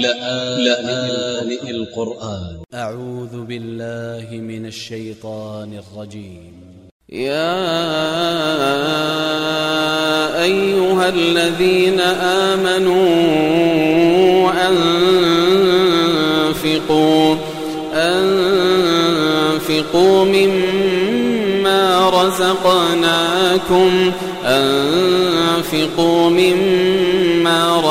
لآن القرآن. أ ع و ذ ب ا ل ل ه من ا ل ش ي ط ا ن ا ل ج ي م يا أيها الذين آمنوا أنفقوا أنفقوا مما رزقناكم أنفقوا مما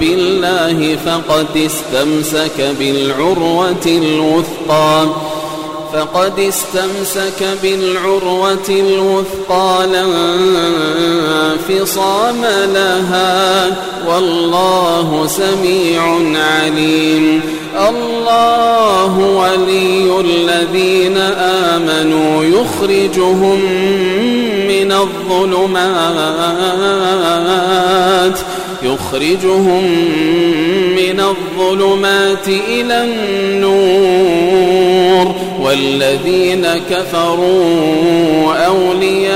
بالله فقد استمسك بالعروة الوثقى. فقد استمسك بالعروة الوثقى. لا انفصام لها. والله سميع عليم. الله ولي الذين آمنوا. يخرجهم من الظلمات. يخرجهم من الظلمات إلى النور والذين كفروا أولياؤهم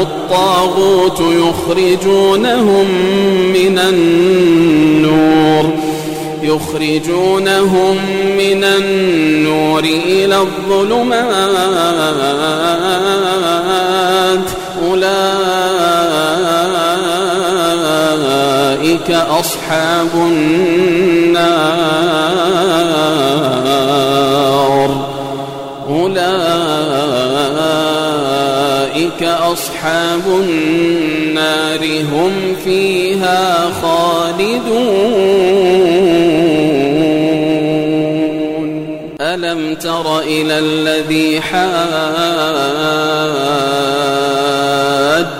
الطاغوت يخرجونهم من النور يخرجونهم من النور إلى الظلمات أولئك أصحاب النار. أولئك أصحاب النار هم فيها خالدون. ألم تر إلى الذي حاج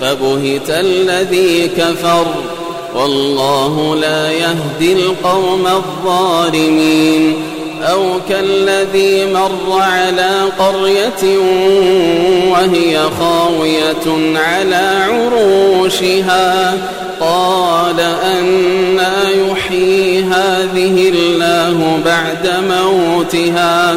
فبهت الذي كفر والله لا يهدي القوم الظالمين أو كالذي مر على قرية وهي خاوية على عروشها قال أنا يحيي هذه الله بعد موتها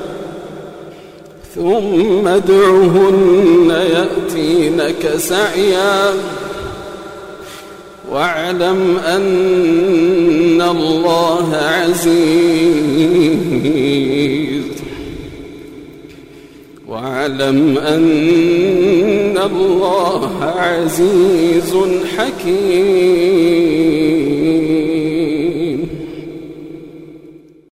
ثم ادعهن يأتينك سعيا. واعلم أن الله عزيز. واعلم أن الله عزيز حكيم.